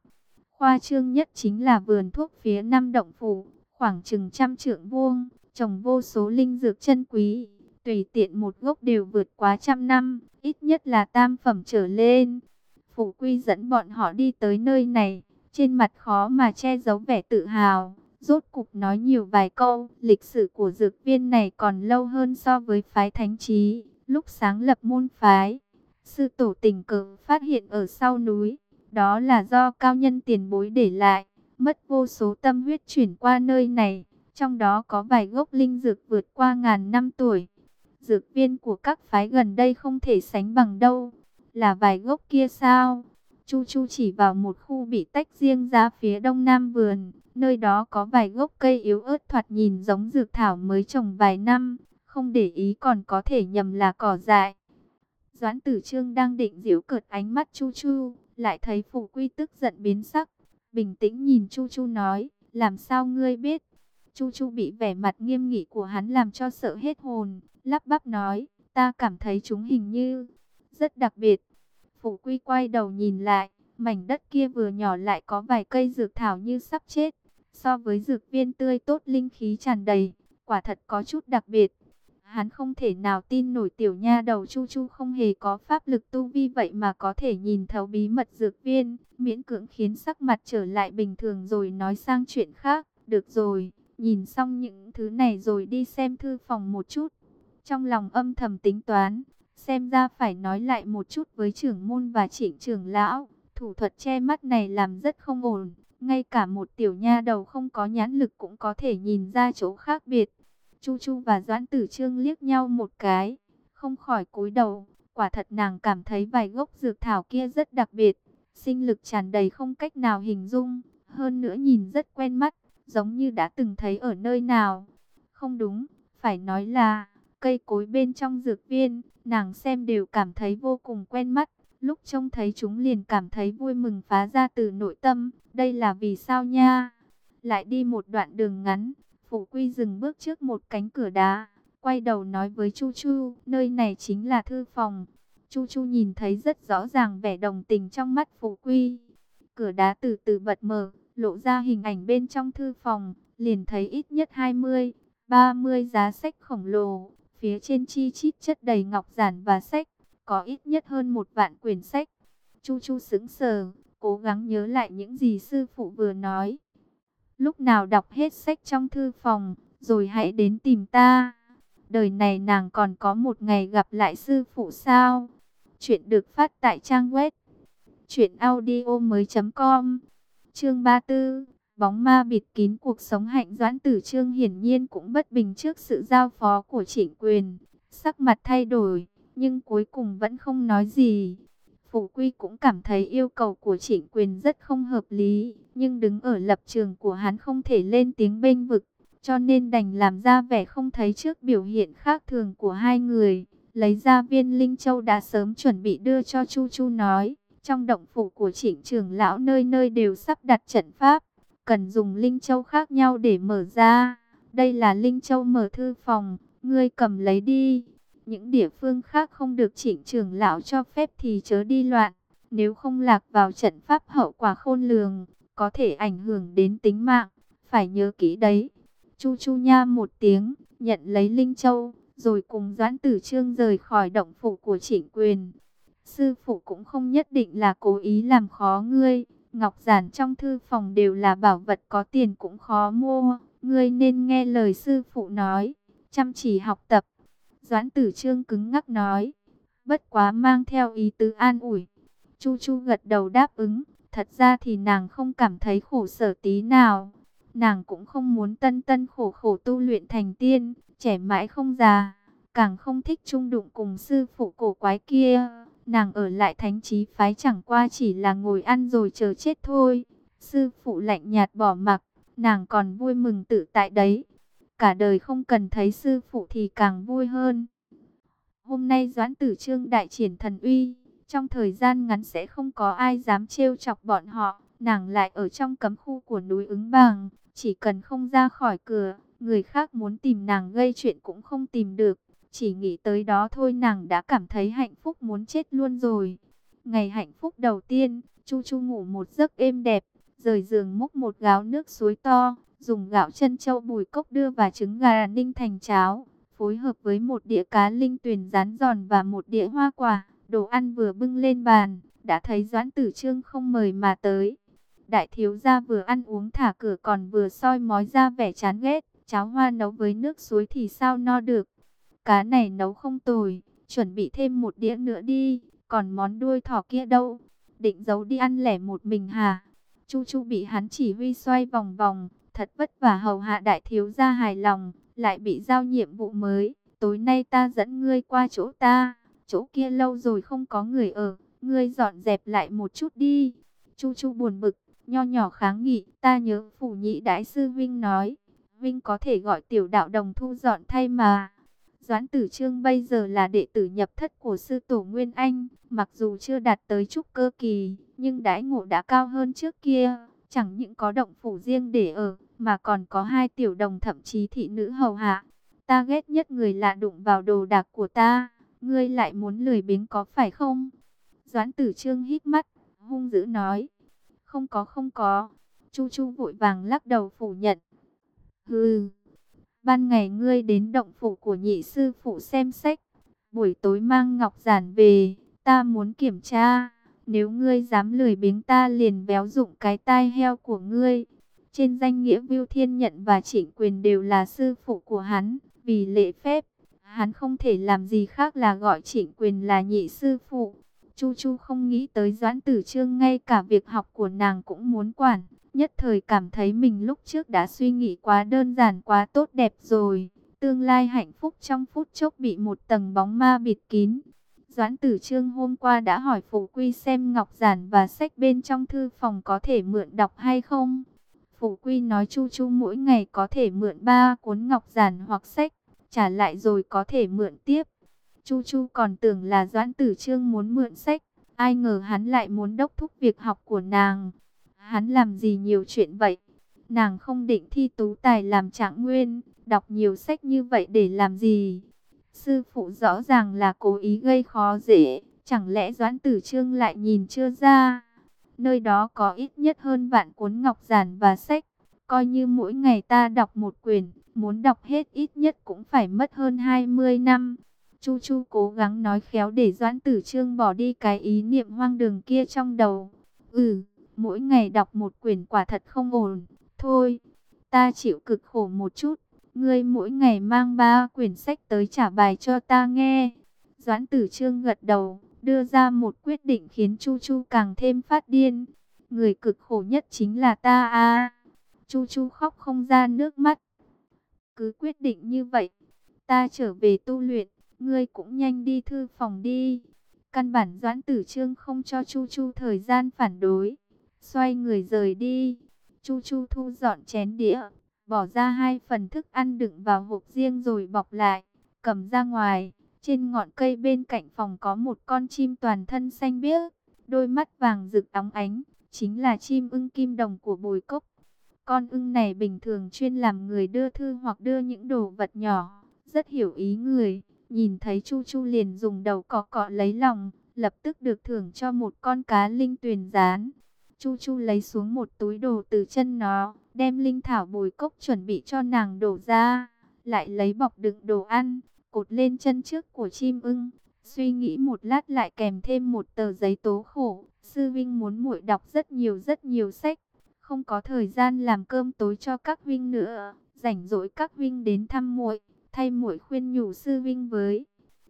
Khoa trương nhất chính là vườn thuốc phía năm động phủ, khoảng chừng trăm trượng vuông, trồng vô số linh dược chân quý, tùy tiện một gốc đều vượt quá trăm năm, ít nhất là tam phẩm trở lên. Phủ Quy dẫn bọn họ đi tới nơi này, trên mặt khó mà che giấu vẻ tự hào. Rốt cục nói nhiều vài câu, lịch sử của dược viên này còn lâu hơn so với phái thánh trí, lúc sáng lập môn phái. Sư tổ tình cờ phát hiện ở sau núi, đó là do cao nhân tiền bối để lại, mất vô số tâm huyết chuyển qua nơi này, trong đó có vài gốc linh dược vượt qua ngàn năm tuổi. Dược viên của các phái gần đây không thể sánh bằng đâu, là vài gốc kia sao? Chu Chu chỉ vào một khu bị tách riêng ra phía đông nam vườn, nơi đó có vài gốc cây yếu ớt thoạt nhìn giống dược thảo mới trồng vài năm, không để ý còn có thể nhầm là cỏ dại. Doãn Tử Trương đang định giễu cợt ánh mắt Chu Chu, lại thấy phụ Quy tức giận biến sắc, bình tĩnh nhìn Chu Chu nói, làm sao ngươi biết? Chu Chu bị vẻ mặt nghiêm nghị của hắn làm cho sợ hết hồn, lắp bắp nói, ta cảm thấy chúng hình như rất đặc biệt. Phủ Quy quay đầu nhìn lại, mảnh đất kia vừa nhỏ lại có vài cây dược thảo như sắp chết. So với dược viên tươi tốt linh khí tràn đầy, quả thật có chút đặc biệt. Hắn không thể nào tin nổi tiểu nha đầu Chu Chu không hề có pháp lực tu vi vậy mà có thể nhìn thấu bí mật dược viên, miễn cưỡng khiến sắc mặt trở lại bình thường rồi nói sang chuyện khác. Được rồi, nhìn xong những thứ này rồi đi xem thư phòng một chút. Trong lòng âm thầm tính toán, xem ra phải nói lại một chút với trưởng môn và trịnh trưởng lão. Thủ thuật che mắt này làm rất không ổn, ngay cả một tiểu nha đầu không có nhãn lực cũng có thể nhìn ra chỗ khác biệt. Chu Chu và Doãn Tử Trương liếc nhau một cái, không khỏi cúi đầu. Quả thật nàng cảm thấy vài gốc dược thảo kia rất đặc biệt, sinh lực tràn đầy không cách nào hình dung, hơn nữa nhìn rất quen mắt, giống như đã từng thấy ở nơi nào. Không đúng, phải nói là cây cối bên trong dược viên, nàng xem đều cảm thấy vô cùng quen mắt. Lúc trông thấy chúng liền cảm thấy vui mừng phá ra từ nội tâm, đây là vì sao nha? Lại đi một đoạn đường ngắn, Phủ Quy dừng bước trước một cánh cửa đá, quay đầu nói với Chu Chu, nơi này chính là thư phòng. Chu Chu nhìn thấy rất rõ ràng vẻ đồng tình trong mắt Phủ Quy. Cửa đá từ từ bật mở, lộ ra hình ảnh bên trong thư phòng, liền thấy ít nhất 20, 30 giá sách khổng lồ, phía trên chi chít chất đầy ngọc giản và sách, có ít nhất hơn một vạn quyển sách. Chu Chu sững sờ, cố gắng nhớ lại những gì sư phụ vừa nói. Lúc nào đọc hết sách trong thư phòng, rồi hãy đến tìm ta. Đời này nàng còn có một ngày gặp lại sư phụ sao? Chuyện được phát tại trang web truyệnaudiomoi.com. Chương 34, bóng ma bịt kín cuộc sống hạnh doãn tử trương hiển nhiên cũng bất bình trước sự giao phó của Trịnh Quyền, sắc mặt thay đổi, nhưng cuối cùng vẫn không nói gì. Phủ Quy cũng cảm thấy yêu cầu của trịnh quyền rất không hợp lý, nhưng đứng ở lập trường của hắn không thể lên tiếng bênh vực, cho nên đành làm ra vẻ không thấy trước biểu hiện khác thường của hai người. Lấy ra viên Linh Châu đã sớm chuẩn bị đưa cho Chu Chu nói, trong động phủ của trịnh trưởng lão nơi nơi đều sắp đặt trận pháp, cần dùng Linh Châu khác nhau để mở ra. Đây là Linh Châu mở thư phòng, ngươi cầm lấy đi. Những địa phương khác không được chỉnh trưởng lão cho phép thì chớ đi loạn. Nếu không lạc vào trận pháp hậu quả khôn lường, có thể ảnh hưởng đến tính mạng. Phải nhớ kỹ đấy. Chu chu nha một tiếng, nhận lấy Linh Châu, rồi cùng Doãn Tử Trương rời khỏi động phủ của trịnh quyền. Sư phụ cũng không nhất định là cố ý làm khó ngươi. Ngọc giản trong thư phòng đều là bảo vật có tiền cũng khó mua. Ngươi nên nghe lời sư phụ nói, chăm chỉ học tập. Doãn tử trương cứng ngắc nói. Bất quá mang theo ý tứ an ủi. Chu Chu gật đầu đáp ứng, thật ra thì nàng không cảm thấy khổ sở tí nào. Nàng cũng không muốn tân tân khổ khổ tu luyện thành tiên, trẻ mãi không già, càng không thích chung đụng cùng sư phụ cổ quái kia. Nàng ở lại thánh trí phái chẳng qua chỉ là ngồi ăn rồi chờ chết thôi. Sư phụ lạnh nhạt bỏ mặc, nàng còn vui mừng tự tại đấy. Cả đời không cần thấy sư phụ thì càng vui hơn. Hôm nay Doãn Tử Trương đại triển thần uy, trong thời gian ngắn sẽ không có ai dám trêu chọc bọn họ. Nàng lại ở trong cấm khu của núi ứng bàng, chỉ cần không ra khỏi cửa, người khác muốn tìm nàng gây chuyện cũng không tìm được. Chỉ nghĩ tới đó thôi nàng đã cảm thấy hạnh phúc muốn chết luôn rồi. Ngày hạnh phúc đầu tiên, Chu Chu ngủ một giấc êm đẹp, rời giường múc một gáo nước suối to, dùng gạo chân châu bùi cốc đưa và trứng gà ninh thành cháo, phối hợp với một đĩa cá linh tuyền rán giòn và một đĩa hoa quả. Đồ ăn vừa bưng lên bàn, đã thấy Doãn Tử Trương không mời mà tới. Đại thiếu gia vừa ăn uống thả cửa còn vừa soi mói ra vẻ chán ghét, cháo hoa nấu với nước suối thì sao no được. Cá này nấu không tồi, chuẩn bị thêm một đĩa nữa đi, còn món đuôi thỏ kia đâu? Định giấu đi ăn lẻ một mình hả? Chu Chu bị hắn chỉ huy xoay vòng vòng, thật vất vả hầu hạ đại thiếu gia hài lòng, lại bị giao nhiệm vụ mới. Tối nay ta dẫn ngươi qua chỗ ta, chỗ kia lâu rồi không có người ở, ngươi dọn dẹp lại một chút đi. Chu Chu buồn bực, nho nhỏ kháng nghị, ta nhớ phủ nhị đại sư Vinh nói, Vinh có thể gọi tiểu đạo đồng thu dọn thay mà. Doãn Tử Trương bây giờ là đệ tử nhập thất của sư tổ Nguyên Anh, mặc dù chưa đạt tới trúc cơ kỳ, nhưng đãi ngộ đã cao hơn trước kia, chẳng những có động phủ riêng để ở, mà còn có hai tiểu đồng thậm chí thị nữ hầu hạ. Ta ghét nhất người lạ đụng vào đồ đạc của ta, ngươi lại muốn lười biếng có phải không? Doãn Tử Trương hít mắt, hung dữ nói, không có không có. Chu Chu vội vàng lắc đầu phủ nhận. Hừ Ban ngày ngươi đến động phủ của nhị sư phụ xem sách. Buổi tối mang ngọc giản về. Ta muốn kiểm tra. Nếu ngươi dám lười biếng ta liền béo dụng cái tai heo của ngươi. Trên danh nghĩa Viu Thiên Nhận và Trịnh Quyền đều là sư phụ của hắn. Vì lễ phép, hắn không thể làm gì khác là gọi Trịnh Quyền là nhị sư phụ. Chu Chu không nghĩ tới Doãn Tử Trương ngay cả việc học của nàng cũng muốn quản nhất thời cảm thấy mình lúc trước đã suy nghĩ quá đơn giản quá tốt đẹp rồi. Tương lai hạnh phúc trong phút chốc bị một tầng bóng ma bịt kín. Doãn tử trương hôm qua đã hỏi Phụ Quy xem ngọc giản và sách bên trong thư phòng có thể mượn đọc hay không. Phụ Quy nói Chu Chu mỗi ngày có thể mượn ba cuốn ngọc giản hoặc sách, trả lại rồi có thể mượn tiếp. Chu Chu còn tưởng là Doãn Tử Trương muốn mượn sách, ai ngờ hắn lại muốn đốc thúc việc học của nàng. Hắn làm gì nhiều chuyện vậy? Nàng không định thi tú tài làm trạng nguyên, đọc nhiều sách như vậy để làm gì? Sư phụ rõ ràng là cố ý gây khó dễ, chẳng lẽ Doãn Tử Trương lại nhìn chưa ra? Nơi đó có ít nhất hơn vạn cuốn ngọc giản và sách, coi như mỗi ngày ta đọc một quyển, muốn đọc hết ít nhất cũng phải mất hơn 20 năm. Chu Chu cố gắng nói khéo để Doãn Tử Trương bỏ đi cái ý niệm hoang đường kia trong đầu. Ừ, mỗi ngày đọc một quyển quả thật không ổn. Thôi, ta chịu cực khổ một chút. Ngươi mỗi ngày mang ba quyển sách tới trả bài cho ta nghe. Doãn tử trương gật đầu, đưa ra một quyết định khiến Chu Chu càng thêm phát điên. Người cực khổ nhất chính là ta a. Chu Chu khóc không ra nước mắt. Cứ quyết định như vậy, ta trở về tu luyện, ngươi cũng nhanh đi thư phòng đi. Căn bản Doãn Tử Trương không cho Chu Chu thời gian phản đối. Xoay người rời đi. Chu Chu thu dọn chén đĩa. Bỏ ra hai phần thức ăn đựng vào hộp riêng rồi bọc lại. Cầm ra ngoài. Trên ngọn cây bên cạnh phòng có một con chim toàn thân xanh biếc. Đôi mắt vàng rực óng ánh. Chính là chim ưng kim đồng của bồi cốc. Con ưng này bình thường chuyên làm người đưa thư hoặc đưa những đồ vật nhỏ. Rất hiểu ý người. Nhìn thấy Chu Chu liền dùng đầu cọ cọ lấy lòng. Lập tức được thưởng cho một con cá linh tuyền rán. Chu Chu lấy xuống một túi đồ từ chân nó, đem linh thảo bồi cốc chuẩn bị cho nàng đổ ra, lại lấy bọc đựng đồ ăn, cột lên chân trước của chim ưng. Suy nghĩ một lát lại kèm thêm một tờ giấy tố khổ, sư vinh muốn muội đọc rất nhiều rất nhiều sách, không có thời gian làm cơm tối cho các vinh nữa, rảnh rỗi các vinh đến thăm muội, thay muội khuyên nhủ sư vinh với.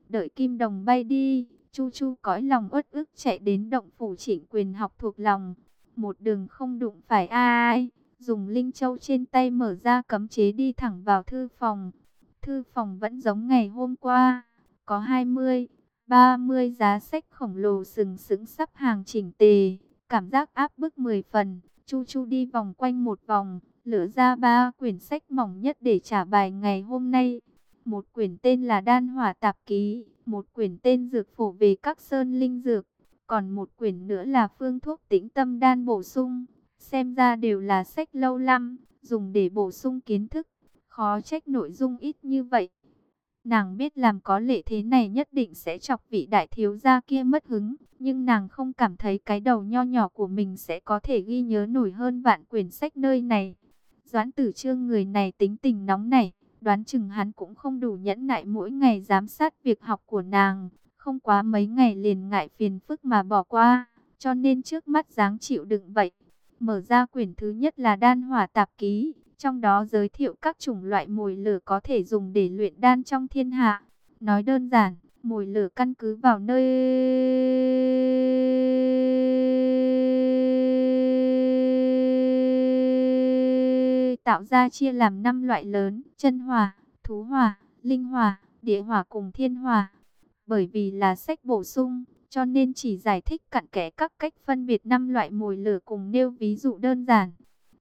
Đợi kim đồng bay đi, Chu Chu cõi lòng uất ức chạy đến động phủ chỉnh quyền học thuộc lòng. Một đường không đụng phải ai, dùng linh châu trên tay mở ra cấm chế đi thẳng vào thư phòng. Thư phòng vẫn giống ngày hôm qua, có 20, 30 giá sách khổng lồ sừng sững sắp hàng chỉnh tề, cảm giác áp bức 10 phần. Chu Chu đi vòng quanh một vòng, lựa ra ba quyển sách mỏng nhất để trả bài ngày hôm nay. Một quyển tên là Đan Hỏa Tạp Ký, một quyển tên Dược Phổ về các sơn linh dược, còn một quyển nữa là Phương Thuốc Tĩnh Tâm Đan Bổ Sung. Xem ra đều là sách lâu năm, dùng để bổ sung kiến thức, khó trách nội dung ít như vậy. Nàng biết làm có lệ thế này nhất định sẽ chọc vị đại thiếu gia kia mất hứng, nhưng nàng không cảm thấy cái đầu nho nhỏ của mình sẽ có thể ghi nhớ nổi hơn vạn quyển sách nơi này. Doãn tử trương người này tính tình nóng nảy, đoán chừng hắn cũng không đủ nhẫn nại mỗi ngày giám sát việc học của nàng, không quá mấy ngày liền ngại phiền phức mà bỏ qua, cho nên trước mắt dáng chịu đựng vậy. Mở ra quyển thứ nhất là đan hỏa tạp ký, trong đó giới thiệu các chủng loại mồi lửa có thể dùng để luyện đan trong thiên hạ. Nói đơn giản, mồi lửa căn cứ vào nơi tạo ra chia làm 5 loại lớn, chân hỏa, thú hỏa, linh hỏa, địa hỏa cùng thiên hỏa. Bởi vì là sách bổ sung, cho nên chỉ giải thích cặn kẽ các cách phân biệt năm loại mồi lửa cùng nêu ví dụ đơn giản.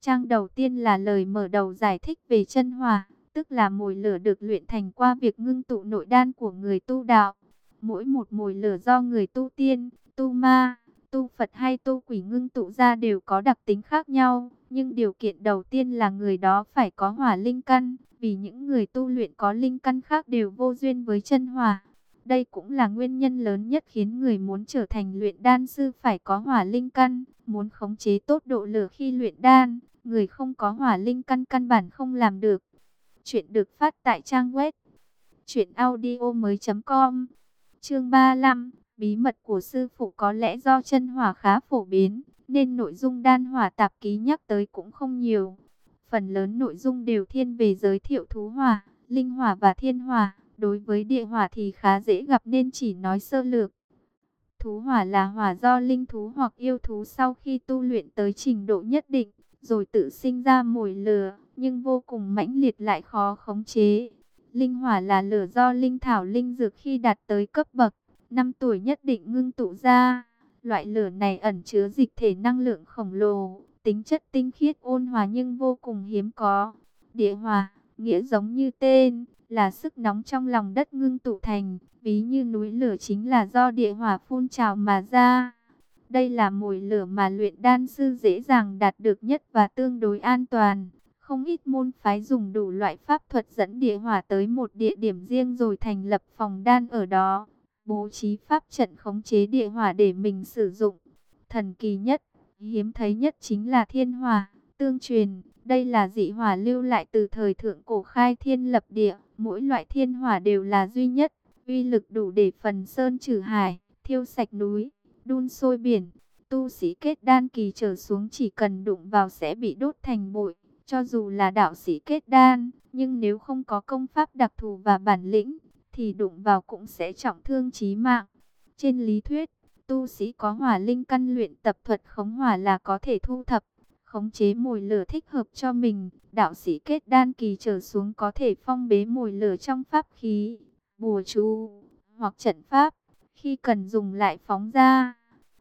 Trang đầu tiên là lời mở đầu giải thích về chân hòa, tức là mồi lửa được luyện thành qua việc ngưng tụ nội đan của người tu đạo. Mỗi một mồi lửa do người tu tiên, tu ma, tu Phật hay tu quỷ ngưng tụ ra đều có đặc tính khác nhau. Nhưng điều kiện đầu tiên là người đó phải có hỏa linh căn, vì những người tu luyện có linh căn khác đều vô duyên với chân hỏa. Đây cũng là nguyên nhân lớn nhất khiến người muốn trở thành luyện đan sư phải có hỏa linh căn, muốn khống chế tốt độ lửa khi luyện đan, người không có hỏa linh căn căn bản không làm được. Chuyện được phát tại trang web truyệnaudiomoi.com. Chương 35, bí mật của sư phụ có lẽ do chân hỏa khá phổ biến, nên nội dung đan hỏa tạp ký nhắc tới cũng không nhiều. Phần lớn nội dung đều thiên về giới thiệu thú hỏa, linh hỏa và thiên hỏa. Đối với địa hỏa thì khá dễ gặp nên chỉ nói sơ lược. Thú hỏa là hỏa do linh thú hoặc yêu thú sau khi tu luyện tới trình độ nhất định, rồi tự sinh ra mồi lửa, nhưng vô cùng mãnh liệt lại khó khống chế. Linh hỏa là lửa do linh thảo linh dược khi đạt tới cấp bậc, 5 tuổi nhất định ngưng tụ ra. Loại lửa này ẩn chứa dịch thể năng lượng khổng lồ, tính chất tinh khiết ôn hòa nhưng vô cùng hiếm có. Địa hỏa, nghĩa giống như tên, là sức nóng trong lòng đất ngưng tụ thành, ví như núi lửa chính là do địa hỏa phun trào mà ra. Đây là mùi lửa mà luyện đan sư dễ dàng đạt được nhất và tương đối an toàn. Không ít môn phái dùng đủ loại pháp thuật dẫn địa hỏa tới một địa điểm riêng rồi thành lập phòng đan ở đó. Bố trí pháp trận khống chế địa hỏa để mình sử dụng. Thần kỳ nhất, hiếm thấy nhất chính là thiên hỏa, tương truyền. Đây là dị hỏa lưu lại từ thời thượng cổ khai thiên lập địa. Mỗi loại thiên hỏa đều là duy nhất, uy lực đủ để phần sơn trừ hải, thiêu sạch núi, đun sôi biển. Tu sĩ kết đan kỳ trở xuống chỉ cần đụng vào sẽ bị đốt thành bụi, cho dù là đạo sĩ kết đan, nhưng nếu không có công pháp đặc thù và bản lĩnh, thì đụng vào cũng sẽ trọng thương chí mạng. Trên lý thuyết, tu sĩ có hỏa linh căn luyện tập thuật khống hỏa là có thể thu thập, khống chế mồi lửa thích hợp cho mình. Đạo sĩ kết đan kỳ trở xuống có thể phong bế mồi lửa trong pháp khí, bùa chú hoặc trận pháp, khi cần dùng lại phóng ra.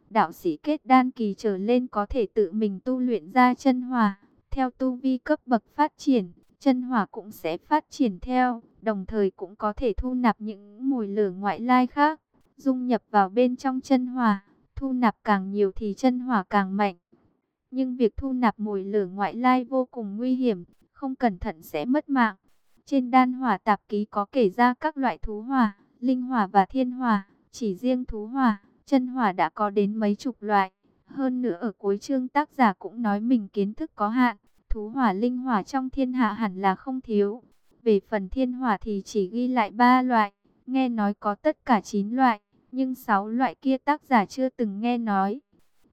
Đạo sĩ kết đan kỳ trở lên có thể tự mình tu luyện ra chân hỏa, theo tu vi cấp bậc phát triển, chân hỏa cũng sẽ phát triển theo, đồng thời cũng có thể thu nạp những mùi lửa ngoại lai khác, dung nhập vào bên trong chân hỏa, thu nạp càng nhiều thì chân hỏa càng mạnh. Nhưng việc thu nạp mùi lửa ngoại lai vô cùng nguy hiểm, không cẩn thận sẽ mất mạng. Trên đan hỏa tạp ký có kể ra các loại thú hỏa, linh hỏa và thiên hỏa. Chỉ riêng thú hỏa, chân hỏa đã có đến mấy chục loại. Hơn nữa ở cuối chương tác giả cũng nói mình kiến thức có hạn. Thú hỏa linh hỏa trong thiên hạ hẳn là không thiếu. Về phần thiên hỏa thì chỉ ghi lại ba loại. Nghe nói có tất cả 9 loại. Nhưng 6 loại kia tác giả chưa từng nghe nói.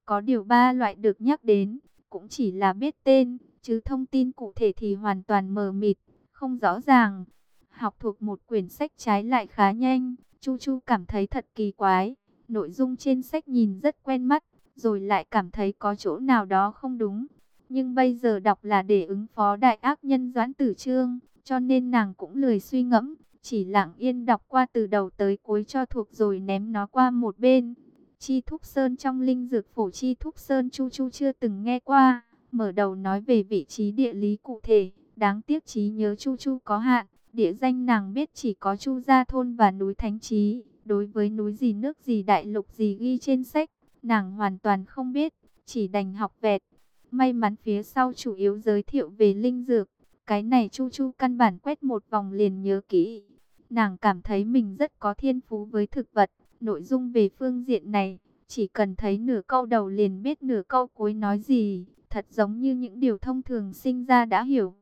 Có điều ba loại được nhắc đến, cũng chỉ là biết tên, chứ thông tin cụ thể thì hoàn toàn mờ mịt, không rõ ràng. Học thuộc một quyển sách trái lại khá nhanh, Chu Chu cảm thấy thật kỳ quái. Nội dung trên sách nhìn rất quen mắt, rồi lại cảm thấy có chỗ nào đó không đúng. Nhưng bây giờ đọc là để ứng phó đại ác nhân Doãn Tử Trương, cho nên nàng cũng lười suy ngẫm, chỉ lặng yên đọc qua từ đầu tới cuối cho thuộc rồi ném nó qua một bên. Chi Thúc Sơn trong linh dược phổ Chi Thúc Sơn Chu Chu chưa từng nghe qua, mở đầu nói về vị trí địa lý cụ thể, đáng tiếc trí nhớ Chu Chu có hạn, địa danh nàng biết chỉ có Chu Gia Thôn và núi Thánh Trí, đối với núi gì nước gì đại lục gì ghi trên sách, nàng hoàn toàn không biết, chỉ đành học vẹt. May mắn phía sau chủ yếu giới thiệu về linh dược, cái này Chu Chu căn bản quét một vòng liền nhớ kỹ. Nàng cảm thấy mình rất có thiên phú với thực vật, nội dung về phương diện này, chỉ cần thấy nửa câu đầu liền biết nửa câu cuối nói gì, thật giống như những điều thông thường sinh ra đã hiểu.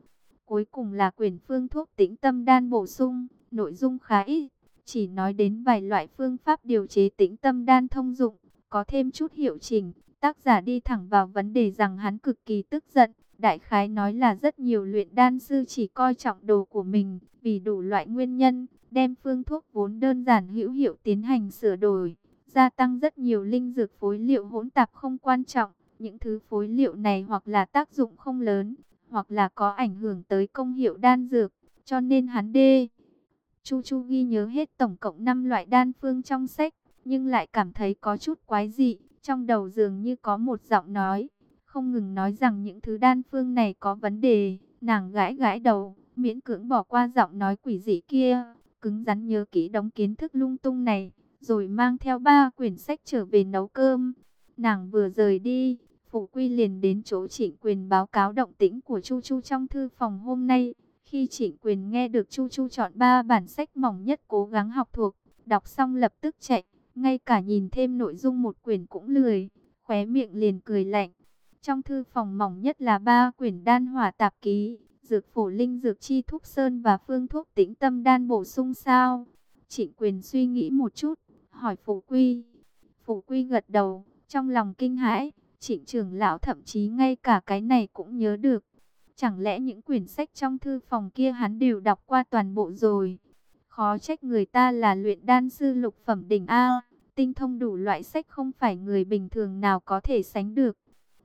Cuối cùng là quyển phương thuốc tĩnh tâm đan bổ sung, nội dung khá ít, chỉ nói đến vài loại phương pháp điều chế tĩnh tâm đan thông dụng, có thêm chút hiệu chỉnh. Tác giả đi thẳng vào vấn đề rằng hắn cực kỳ tức giận, đại khái nói là rất nhiều luyện đan sư chỉ coi trọng đồ của mình, vì đủ loại nguyên nhân, đem phương thuốc vốn đơn giản hữu hiệu tiến hành sửa đổi, gia tăng rất nhiều linh dược phối liệu hỗn tạp không quan trọng. Những thứ phối liệu này hoặc là tác dụng không lớn, hoặc là có ảnh hưởng tới công hiệu đan dược, cho nên hắn đê. Chu Chu ghi nhớ hết tổng cộng 5 loại đan phương trong sách, nhưng lại cảm thấy có chút quái dị, trong đầu dường như có một giọng nói, không ngừng nói rằng những thứ đan phương này có vấn đề, nàng gãi gãi đầu, miễn cưỡng bỏ qua giọng nói quỷ dị kia, cứng rắn nhớ kỹ đống kiến thức lung tung này, rồi mang theo ba quyển sách trở về nấu cơm. Nàng vừa rời đi, phụ Quy liền đến chỗ Trịnh Quyền báo cáo động tĩnh của Chu Chu trong thư phòng hôm nay. Khi Trịnh Quyền nghe được Chu Chu chọn ba bản sách mỏng nhất cố gắng học thuộc, đọc xong lập tức chạy, ngay cả nhìn thêm nội dung một quyển cũng lười, khóe miệng liền cười lạnh. Trong thư phòng mỏng nhất là ba quyển đan hỏa tạp ký, dược phổ linh dược chi thúc sơn và phương thuốc tĩnh tâm đan bổ sung sao. Trịnh quyền suy nghĩ một chút, hỏi phủ quy. Phủ quy gật đầu, trong lòng kinh hãi, trịnh trưởng lão thậm chí ngay cả cái này cũng nhớ được. Chẳng lẽ những quyển sách trong thư phòng kia hắn đều đọc qua toàn bộ rồi? Khó trách người ta là luyện đan sư lục phẩm đỉnh A, tinh thông đủ loại sách không phải người bình thường nào có thể sánh được.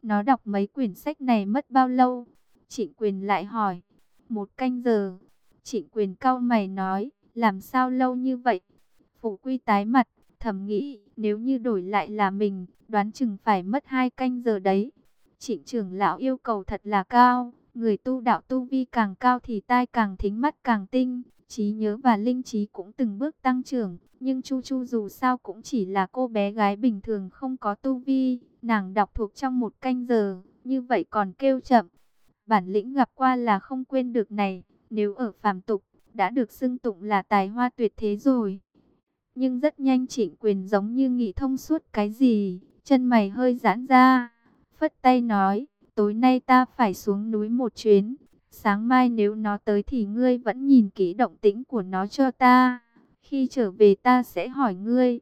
Nó đọc mấy quyển sách này mất bao lâu? Trịnh quyền lại hỏi. Một canh giờ. Trịnh quyền cau mày nói, làm sao lâu như vậy? Phủ quy tái mặt, thầm nghĩ, nếu như đổi lại là mình, đoán chừng phải mất hai canh giờ đấy. Trịnh trưởng lão yêu cầu thật là cao, người tu đạo tu vi càng cao thì tai càng thính mắt càng tinh, trí nhớ và linh trí cũng từng bước tăng trưởng. Nhưng Chu Chu dù sao cũng chỉ là cô bé gái bình thường không có tu vi, nàng đọc thuộc trong một canh giờ, như vậy còn kêu chậm. Bản lĩnh gặp qua là không quên được này, nếu ở phàm tục, đã được xưng tụng là tài hoa tuyệt thế rồi. Nhưng rất nhanh trịnh quyền giống như nghĩ thông suốt cái gì, chân mày hơi giãn ra, phất tay nói, tối nay ta phải xuống núi một chuyến, sáng mai nếu nó tới thì ngươi vẫn nhìn kỹ động tĩnh của nó cho ta, khi trở về ta sẽ hỏi ngươi.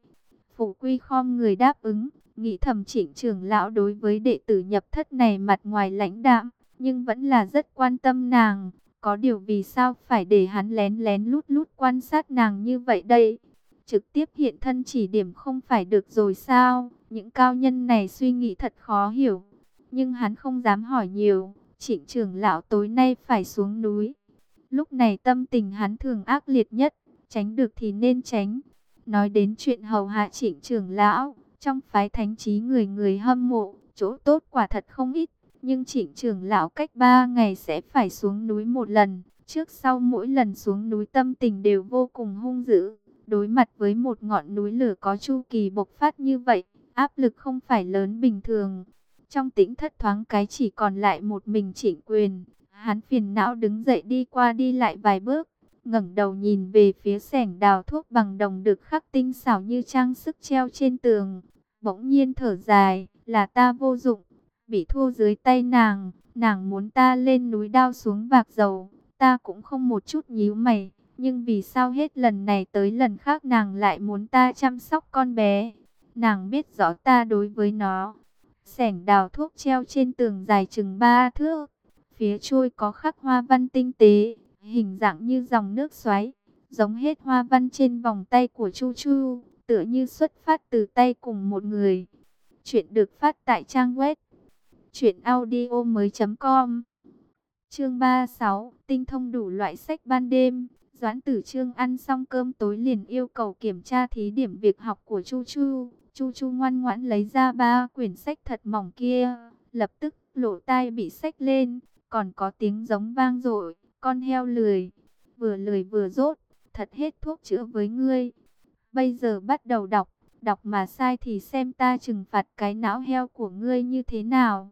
phụ quy khom người đáp ứng, nghĩ thầm trịnh trưởng lão đối với đệ tử nhập thất này mặt ngoài lãnh đạm, nhưng vẫn là rất quan tâm nàng. Có điều vì sao phải để hắn lén lén lút lút quan sát nàng như vậy đây? Trực tiếp hiện thân chỉ điểm không phải được rồi sao? Những cao nhân này suy nghĩ thật khó hiểu. Nhưng hắn không dám hỏi nhiều. Trịnh trưởng lão tối nay phải xuống núi. Lúc này tâm tình hắn thường ác liệt nhất. Tránh được thì nên tránh. Nói đến chuyện hầu hạ trịnh trưởng lão. Trong phái thánh trí người người hâm mộ. Chỗ tốt quả thật không ít. Nhưng trịnh trưởng lão cách ba ngày sẽ phải xuống núi một lần. Trước sau mỗi lần xuống núi tâm tình đều vô cùng hung dữ. Đối mặt với một ngọn núi lửa có chu kỳ bộc phát như vậy, áp lực không phải lớn bình thường. Trong tĩnh thất thoáng cái chỉ còn lại một mình trịnh quyền. Hắn phiền não đứng dậy đi qua đi lại vài bước, ngẩng đầu nhìn về phía sảnh đào thuốc bằng đồng được khắc tinh xảo như trang sức treo trên tường. Bỗng nhiên thở dài, là ta vô dụng, bị thua dưới tay nàng, nàng muốn ta lên núi đao xuống vạc dầu, ta cũng không một chút nhíu mày, nhưng vì sao hết lần này tới lần khác nàng lại muốn ta chăm sóc con bé, nàng biết rõ ta đối với nó. Sẻng đào thuốc treo trên tường dài chừng ba thước, phía trôi có khắc hoa văn tinh tế, hình dạng như dòng nước xoáy, giống hết hoa văn trên vòng tay của Chu Chu. tựa như xuất phát từ tay cùng một người. Chuyện được phát tại trang web truyệnaudiomoi.com. Chương 36, tinh thông đủ loại sách ban đêm. Doãn Tử Trương ăn xong cơm tối liền yêu cầu kiểm tra thí điểm việc học của Chu Chu. Chu Chu ngoan ngoãn lấy ra ba quyển sách thật mỏng kia, lập tức lỗ tai bị sách lên, còn có tiếng giống vang dội, con heo lười, vừa lười vừa rốt, thật hết thuốc chữa với ngươi. Bây giờ bắt đầu đọc, đọc mà sai thì xem ta trừng phạt cái não heo của ngươi như thế nào.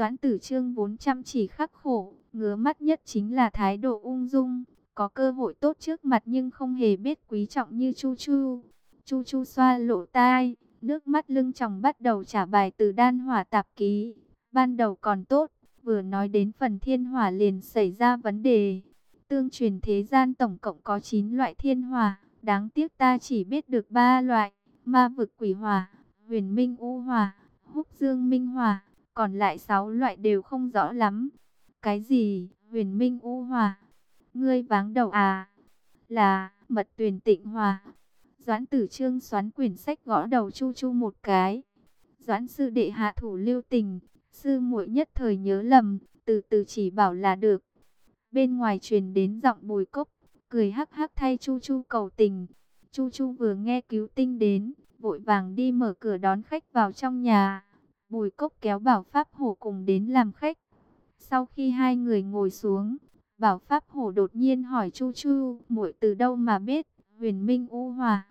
Doãn tử trương vốn chăm chỉ khắc khổ, ngứa mắt nhất chính là thái độ ung dung, có cơ hội tốt trước mặt nhưng không hề biết quý trọng như Chu Chu. Chu Chu xoa lỗ tai, nước mắt lưng tròng bắt đầu trả bài từ đan hỏa tạp ký. Ban đầu còn tốt, vừa nói đến phần thiên hỏa liền xảy ra vấn đề. Tương truyền thế gian tổng cộng có 9 loại thiên hỏa, đáng tiếc ta chỉ biết được 3 loại, ma vực quỷ hỏa, huyền minh u hỏa, húc dương minh hỏa, còn lại 6 loại đều không rõ lắm. Cái gì, huyền minh u hòa Ngươi váng đầu à? Là, mật tuyển tịnh hòa Doãn tử trương xoắn quyển sách gõ đầu chu chu một cái. Doãn sư đệ hạ thủ lưu tình, sư muội nhất thời nhớ lầm, từ từ chỉ bảo là được. Bên ngoài truyền đến giọng bùi cốc, cười hắc hắc thay chu chu cầu tình. Chu chu vừa nghe cứu tinh đến, vội vàng đi mở cửa đón khách vào trong nhà. Bùi cốc kéo bảo pháp hổ cùng đến làm khách. Sau khi hai người ngồi xuống, bảo pháp hổ đột nhiên hỏi chu chu, muội từ đâu mà biết, huyền minh u hòa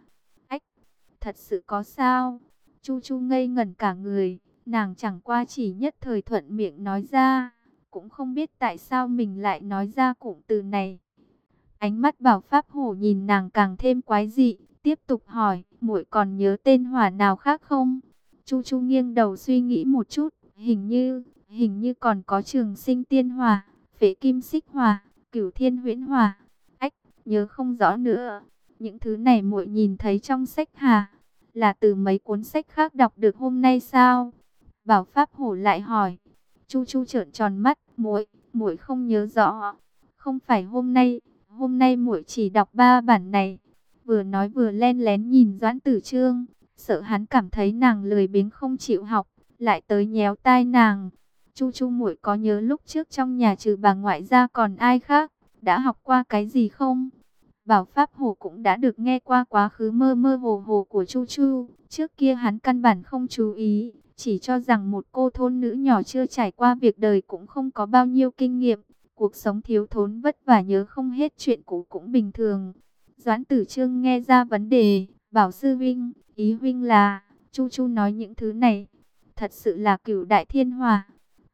thật sự có sao? Chu Chu ngây ngẩn cả người, nàng chẳng qua chỉ nhất thời thuận miệng nói ra, cũng không biết tại sao mình lại nói ra cụm từ này. Ánh mắt bảo pháp hổ nhìn nàng càng thêm quái dị, tiếp tục hỏi, muội còn nhớ tên hỏa nào khác không? Chu Chu nghiêng đầu suy nghĩ một chút, hình như, hình như còn có trường sinh tiên Hòa, phế kim xích Hòa, cửu thiên huyễn Hòa, Ách, nhớ không rõ nữa. Những thứ này muội nhìn thấy trong sách hà, là từ mấy cuốn sách khác đọc được hôm nay sao? Bảo Pháp Hổ lại hỏi. Chu Chu trợn tròn mắt, muội, muội không nhớ rõ. Không phải hôm nay, hôm nay muội chỉ đọc ba bản này. Vừa nói vừa len lén nhìn Doãn Tử Trương, sợ hắn cảm thấy nàng lười biếng không chịu học, lại tới nhéo tai nàng. Chu Chu muội có nhớ lúc trước trong nhà trừ bà ngoại ra còn ai khác, đã học qua cái gì không? Bảo Pháp Hổ cũng đã được nghe qua quá khứ mơ mơ hồ hồ của Chu Chu. Trước kia hắn căn bản không chú ý, chỉ cho rằng một cô thôn nữ nhỏ chưa trải qua việc đời cũng không có bao nhiêu kinh nghiệm. Cuộc sống thiếu thốn vất vả nhớ không hết chuyện cũ cũng bình thường. Doãn tử trương nghe ra vấn đề, bảo sư Vinh, ý Vinh là, Chu Chu nói những thứ này, thật sự là cửu đại thiên hòa.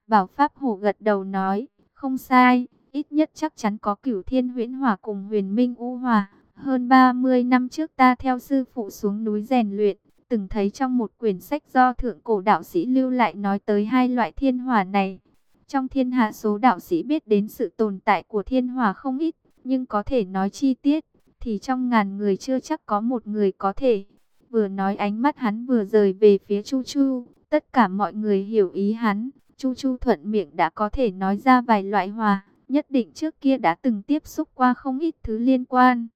Bảo Pháp Hổ gật đầu nói, không sai, ít nhất chắc chắn có cửu thiên huyễn hỏa cùng huyền minh u hòa. Hơn 30 năm trước ta theo sư phụ xuống núi rèn luyện, từng thấy trong một quyển sách do thượng cổ đạo sĩ lưu lại nói tới hai loại thiên hỏa này. Trong thiên hạ số đạo sĩ biết đến sự tồn tại của thiên hỏa không ít, nhưng có thể nói chi tiết, thì trong ngàn người chưa chắc có một người có thể. Vừa nói ánh mắt hắn vừa rời về phía Chu Chu, tất cả mọi người hiểu ý hắn. Chu Chu thuận miệng đã có thể nói ra vài loại hòa nhất định trước kia đã từng tiếp xúc qua không ít thứ liên quan.